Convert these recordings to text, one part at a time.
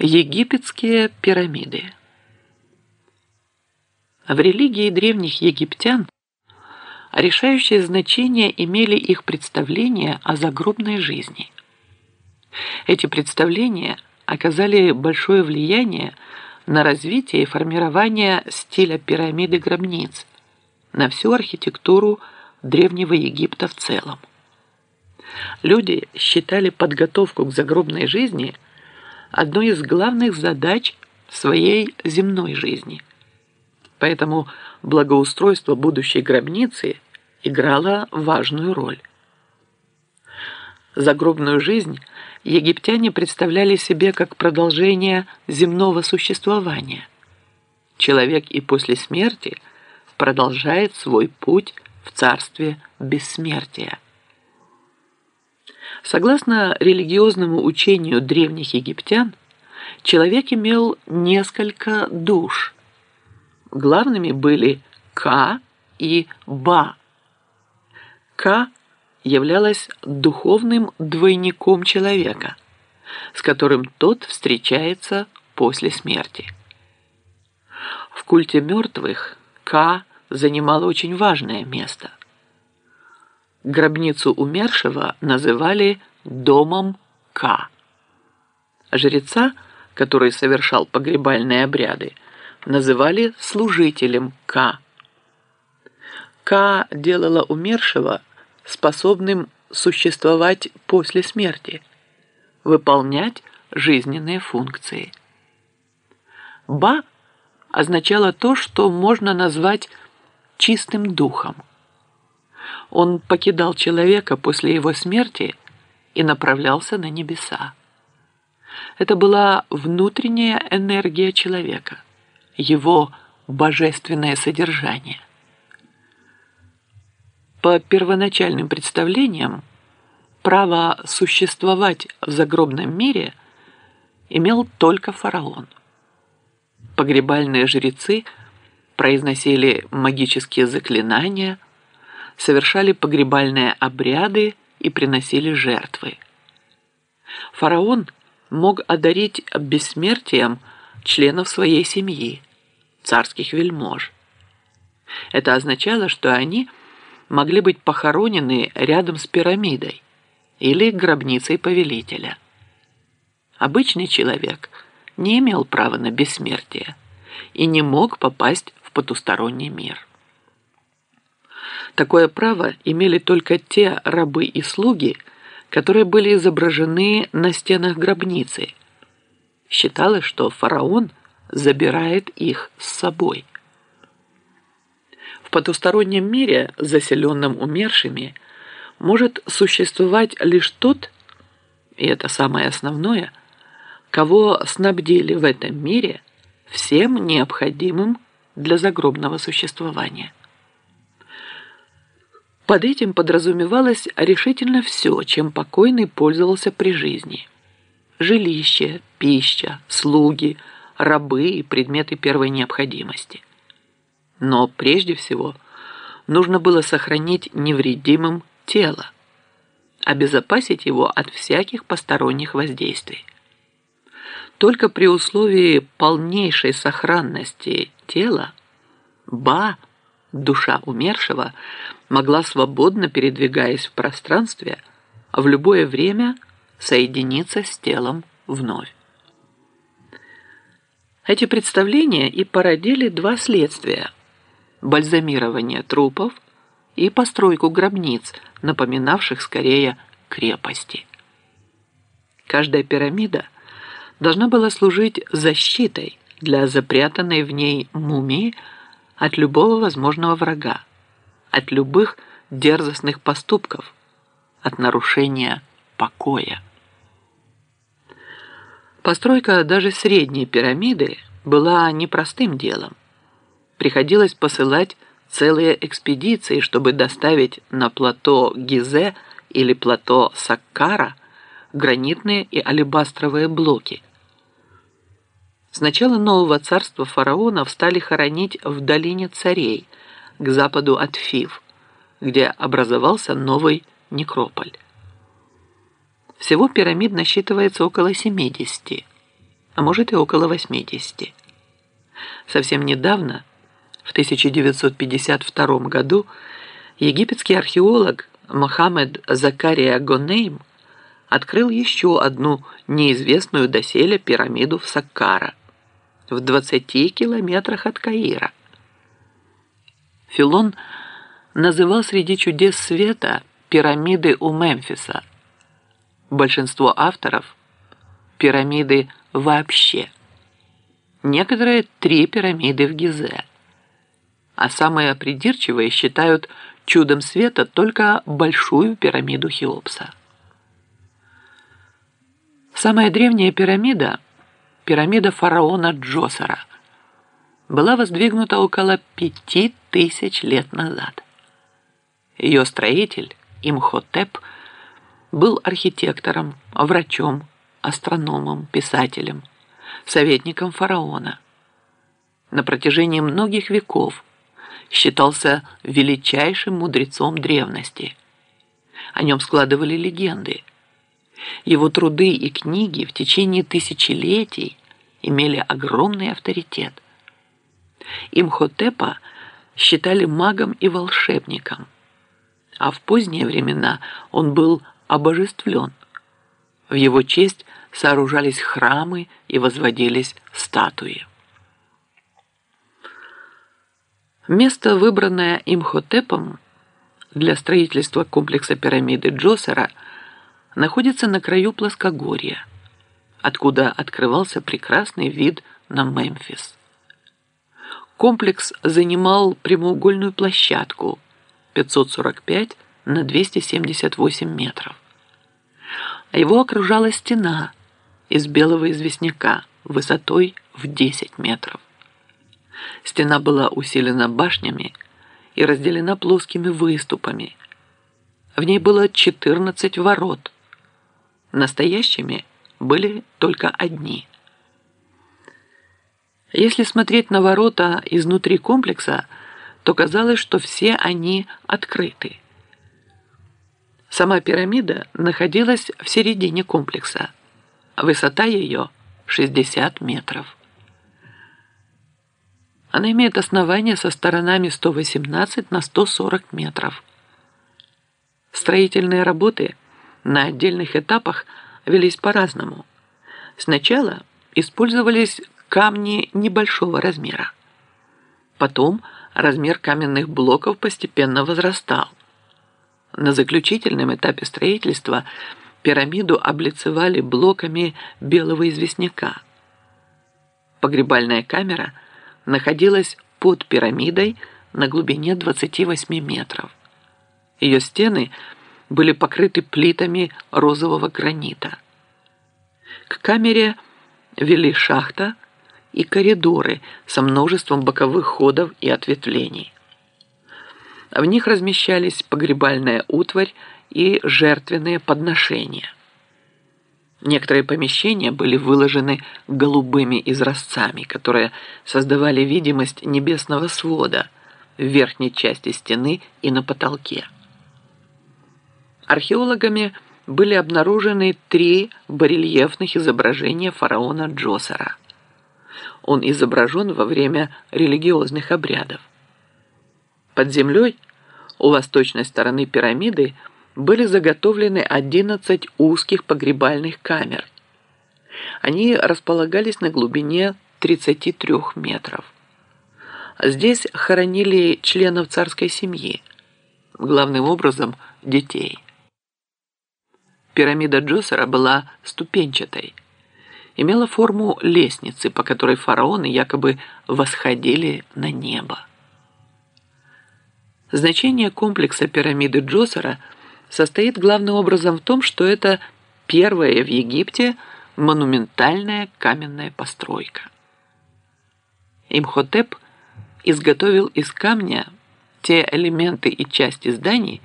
Египетские пирамиды В религии древних египтян решающее значение имели их представления о загробной жизни. Эти представления оказали большое влияние на развитие и формирование стиля пирамиды гробниц, на всю архитектуру Древнего Египта в целом. Люди считали подготовку к загробной жизни – одной из главных задач своей земной жизни. Поэтому благоустройство будущей гробницы играло важную роль. Загробную жизнь египтяне представляли себе как продолжение земного существования. Человек и после смерти продолжает свой путь в царстве бессмертия. Согласно религиозному учению древних египтян, человек имел несколько душ. Главными были Ка и Ба. Ка являлась духовным двойником человека, с которым тот встречается после смерти. В культе мертвых Ка занимал очень важное место – Гробницу умершего называли домом К. Жреца, который совершал погребальные обряды, называли служителем К. К делала умершего способным существовать после смерти, выполнять жизненные функции. Ба означало то, что можно назвать чистым духом – он покидал человека после его смерти и направлялся на небеса. Это была внутренняя энергия человека, его божественное содержание. По первоначальным представлениям, право существовать в загробном мире имел только фараон. Погребальные жрецы произносили магические заклинания – совершали погребальные обряды и приносили жертвы. Фараон мог одарить бессмертием членов своей семьи, царских вельмож. Это означало, что они могли быть похоронены рядом с пирамидой или гробницей повелителя. Обычный человек не имел права на бессмертие и не мог попасть в потусторонний мир. Такое право имели только те рабы и слуги, которые были изображены на стенах гробницы. Считалось, что фараон забирает их с собой. В потустороннем мире, заселенном умершими, может существовать лишь тот, и это самое основное, кого снабдили в этом мире всем необходимым для загробного существования. Под этим подразумевалось решительно все, чем покойный пользовался при жизни. Жилище, пища, слуги, рабы и предметы первой необходимости. Но прежде всего нужно было сохранить невредимым тело, обезопасить его от всяких посторонних воздействий. Только при условии полнейшей сохранности тела Ба – душа умершего могла свободно, передвигаясь в пространстве, в любое время соединиться с телом вновь. Эти представления и породили два следствия – бальзамирование трупов и постройку гробниц, напоминавших скорее крепости. Каждая пирамида должна была служить защитой для запрятанной в ней мумии – от любого возможного врага, от любых дерзостных поступков, от нарушения покоя. Постройка даже средней пирамиды была непростым делом. Приходилось посылать целые экспедиции, чтобы доставить на плато Гизе или плато Саккара гранитные и алебастровые блоки – с начала нового царства фараонов стали хоронить в долине царей, к западу от Фив, где образовался новый некрополь. Всего пирамид насчитывается около 70, а может и около 80. Совсем недавно, в 1952 году, египетский археолог Мохаммед Закария Гонейм открыл еще одну неизвестную доселе пирамиду в Саккара, в 20 километрах от Каира. Филон называл среди чудес света пирамиды у Мемфиса. Большинство авторов – пирамиды вообще. Некоторые – три пирамиды в Гизе. А самые придирчивые считают чудом света только большую пирамиду Хеопса. Самая древняя пирамида – пирамида фараона Джосера – была воздвигнута около пяти тысяч лет назад. Ее строитель Имхотеп был архитектором, врачом, астрономом, писателем, советником фараона. На протяжении многих веков считался величайшим мудрецом древности. О нем складывали легенды. Его труды и книги в течение тысячелетий имели огромный авторитет. Имхотепа считали магом и волшебником, а в поздние времена он был обожествлен. В его честь сооружались храмы и возводились статуи. Место, выбранное Имхотепом для строительства комплекса пирамиды Джосера, находится на краю плоскогорья, откуда открывался прекрасный вид на Мемфис. Комплекс занимал прямоугольную площадку 545 на 278 метров. А его окружала стена из белого известняка высотой в 10 метров. Стена была усилена башнями и разделена плоскими выступами. В ней было 14 ворот. Настоящими были только одни. Если смотреть на ворота изнутри комплекса, то казалось, что все они открыты. Сама пирамида находилась в середине комплекса. Высота ее 60 метров. Она имеет основание со сторонами 118 на 140 метров. Строительные работы на отдельных этапах велись по-разному. Сначала использовались камни небольшого размера. Потом размер каменных блоков постепенно возрастал. На заключительном этапе строительства пирамиду облицевали блоками белого известняка. Погребальная камера – находилась под пирамидой на глубине 28 метров. Ее стены были покрыты плитами розового гранита. К камере вели шахта и коридоры со множеством боковых ходов и ответвлений. В них размещались погребальная утварь и жертвенные подношения. Некоторые помещения были выложены голубыми изразцами, которые создавали видимость небесного свода в верхней части стены и на потолке. Археологами были обнаружены три барельефных изображения фараона Джосера. Он изображен во время религиозных обрядов. Под землей у восточной стороны пирамиды – были заготовлены 11 узких погребальных камер. Они располагались на глубине 33 метров. Здесь хоронили членов царской семьи, главным образом детей. Пирамида Джосера была ступенчатой, имела форму лестницы, по которой фараоны якобы восходили на небо. Значение комплекса пирамиды Джосера – состоит главным образом в том, что это первая в Египте монументальная каменная постройка. Имхотеп изготовил из камня те элементы и части зданий,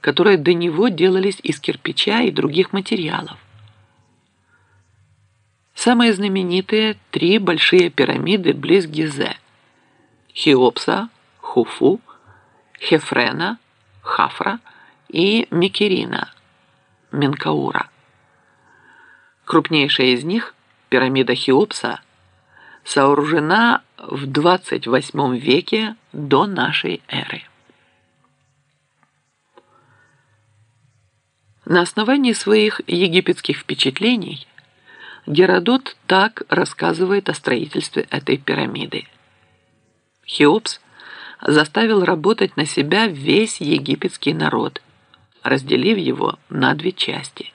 которые до него делались из кирпича и других материалов. Самые знаменитые три большие пирамиды близ Гизе – Хеопса, Хуфу, Хефрена, Хафра – и Микерина, Менкаура. Крупнейшая из них пирамида Хеопса сооружена в 28 веке до нашей эры. На основании своих египетских впечатлений Геродот так рассказывает о строительстве этой пирамиды. Хеопс заставил работать на себя весь египетский народ, разделив его на две части.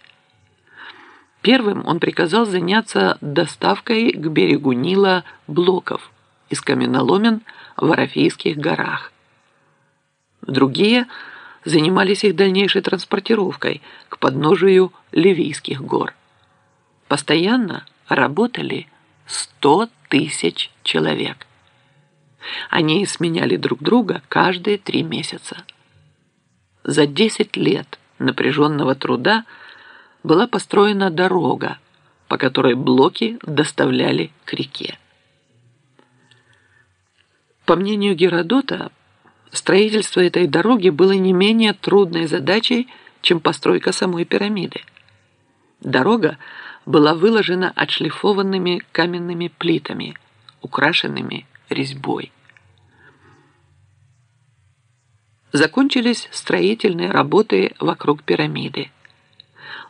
Первым он приказал заняться доставкой к берегу Нила блоков из каменоломен в Арафийских горах. Другие занимались их дальнейшей транспортировкой к подножию Ливийских гор. Постоянно работали 100 тысяч человек. Они сменяли друг друга каждые три месяца. За 10 лет напряженного труда была построена дорога, по которой блоки доставляли к реке. По мнению Геродота, строительство этой дороги было не менее трудной задачей, чем постройка самой пирамиды. Дорога была выложена отшлифованными каменными плитами, украшенными резьбой. Закончились строительные работы вокруг пирамиды.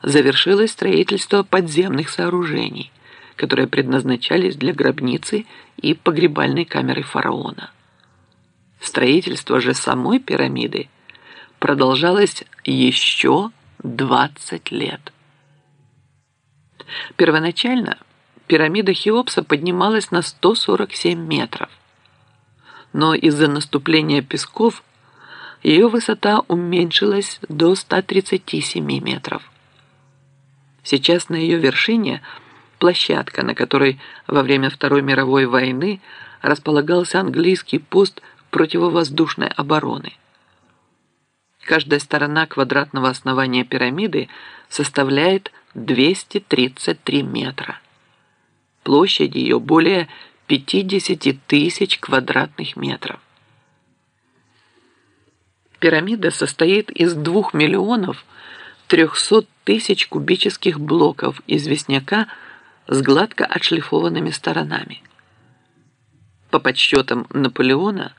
Завершилось строительство подземных сооружений, которые предназначались для гробницы и погребальной камеры фараона. Строительство же самой пирамиды продолжалось еще 20 лет. Первоначально пирамида Хеопса поднималась на 147 метров, но из-за наступления песков ее высота уменьшилась до 137 метров. Сейчас на ее вершине площадка, на которой во время Второй мировой войны располагался английский пост противовоздушной обороны. Каждая сторона квадратного основания пирамиды составляет 233 метра. Площадь ее более 50 тысяч квадратных метров. Пирамида состоит из 2 миллионов 300 тысяч кубических блоков известняка с гладко отшлифованными сторонами. По подсчетам Наполеона,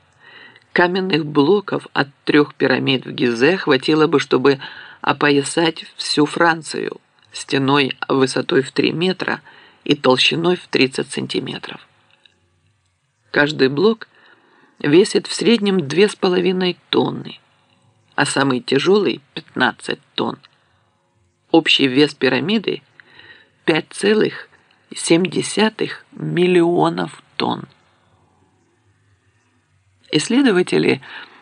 каменных блоков от трех пирамид в Гизе хватило бы, чтобы опоясать всю Францию – стеной высотой в 3 метра и толщиной в 30 сантиметров. Каждый блок весит в среднем 2,5 тонны, а самый тяжелый – 15 тонн. Общий вес пирамиды – 5,7 миллионов тонн. Исследователи,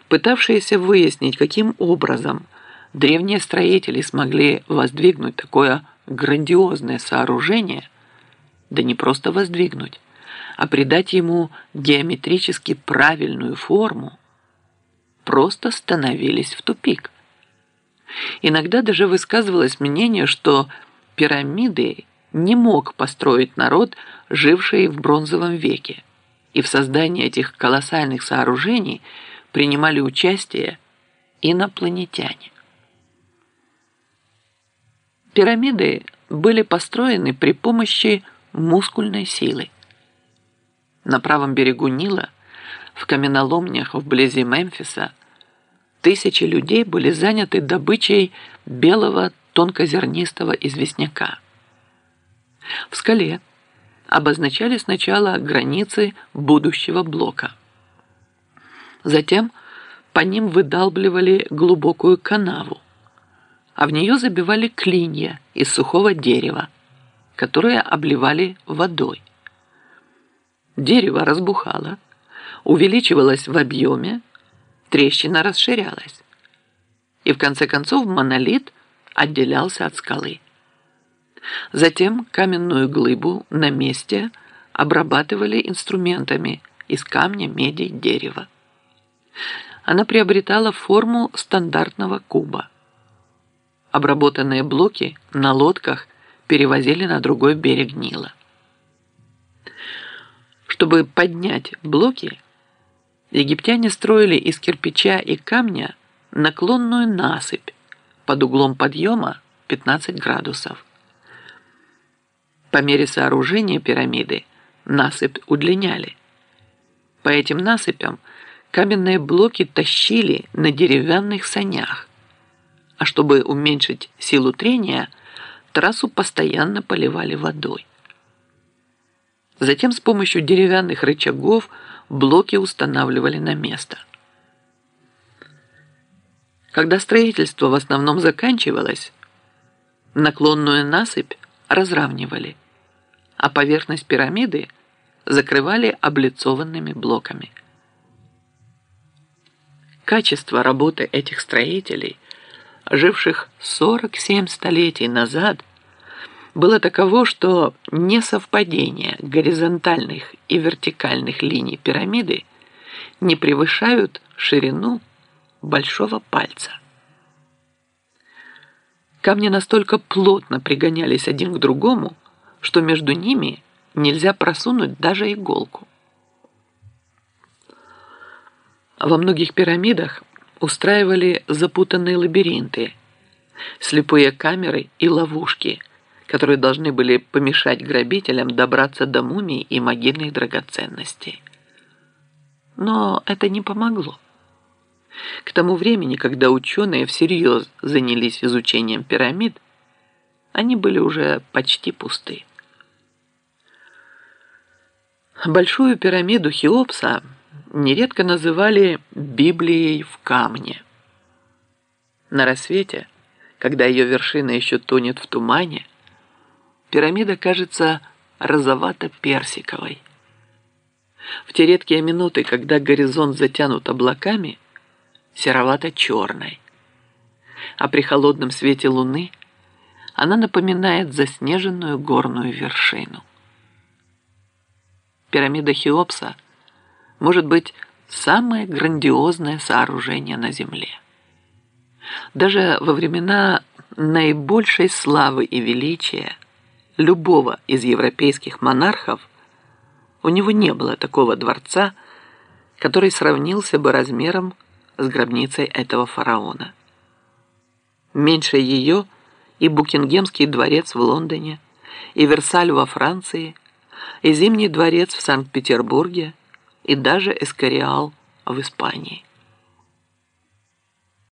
пытавшиеся выяснить, каким образом – древние строители смогли воздвигнуть такое грандиозное сооружение, да не просто воздвигнуть, а придать ему геометрически правильную форму, просто становились в тупик. Иногда даже высказывалось мнение, что пирамиды не мог построить народ, живший в бронзовом веке, и в создании этих колоссальных сооружений принимали участие инопланетяне. Пирамиды были построены при помощи мускульной силы. На правом берегу Нила, в каменоломнях вблизи Мемфиса, тысячи людей были заняты добычей белого тонкозернистого известняка. В скале обозначали сначала границы будущего блока. Затем по ним выдалбливали глубокую канаву, а в нее забивали клинья из сухого дерева, которые обливали водой. Дерево разбухало, увеличивалось в объеме, трещина расширялась. И в конце концов монолит отделялся от скалы. Затем каменную глыбу на месте обрабатывали инструментами из камня, меди, дерева. Она приобретала форму стандартного куба. Обработанные блоки на лодках перевозили на другой берег Нила. Чтобы поднять блоки, египтяне строили из кирпича и камня наклонную насыпь под углом подъема 15 градусов. По мере сооружения пирамиды насыпь удлиняли. По этим насыпям каменные блоки тащили на деревянных санях, а чтобы уменьшить силу трения, трассу постоянно поливали водой. Затем с помощью деревянных рычагов блоки устанавливали на место. Когда строительство в основном заканчивалось, наклонную насыпь разравнивали, а поверхность пирамиды закрывали облицованными блоками. Качество работы этих строителей, живших 47 столетий назад, было таково, что несовпадение горизонтальных и вертикальных линий пирамиды не превышают ширину большого пальца. Камни настолько плотно пригонялись один к другому, что между ними нельзя просунуть даже иголку. Во многих пирамидах устраивали запутанные лабиринты, слепые камеры и ловушки, которые должны были помешать грабителям добраться до мумий и могильных драгоценностей. Но это не помогло. К тому времени, когда ученые всерьез занялись изучением пирамид, они были уже почти пусты. Большую пирамиду Хеопса нередко называли Библией в камне. На рассвете, когда ее вершина еще тонет в тумане, пирамида кажется розовато-персиковой. В те редкие минуты, когда горизонт затянут облаками – серовато-черной. А при холодном свете луны она напоминает заснеженную горную вершину. Пирамида Хеопса может быть самое грандиозное сооружение на Земле. Даже во времена наибольшей славы и величия любого из европейских монархов у него не было такого дворца, который сравнился бы размером с гробницей этого фараона. Меньше ее и Букингемский дворец в Лондоне, и Версаль во Франции, и Зимний дворец в Санкт-Петербурге, и даже Эскориал в Испании.